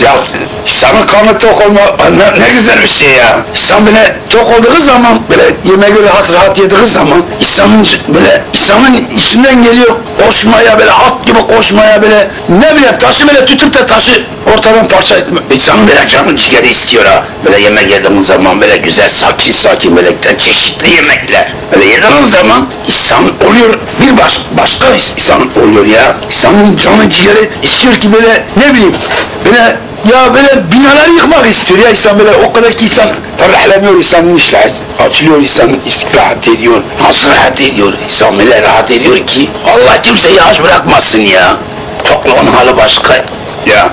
Ya insanın karnı tok olma ne, ne güzel bir şey ya. İnsan böyle tok olduğu zaman böyle yemeği rahat rahat yediği zaman insanın böyle insanın içinden geliyor koşmaya böyle at gibi koşmaya böyle ne bileyim taşı böyle tutup da taşı ortadan parça etme. İnsanın böyle canı ciğeri istiyor ha. Böyle yemek yediğin zaman böyle güzel sakin sakin böyle çeşitli yemekler. Böyle yediğin zaman insan oluyor bir baş, başka insan oluyor ya. İnsanın canı ciğeri istiyor ki böyle ne bileyim böyle ya böyle binaları yıkmak istiyor. Ya insan böyle o kadar ki insan ferahlanıyor insanın işler açılıyor insan rahat ediyor nasıl rahat ediyor? İnsan böyle rahat ediyor ki Allah kimseyi aç bırakmasın ya. Tokluğun hali başka ya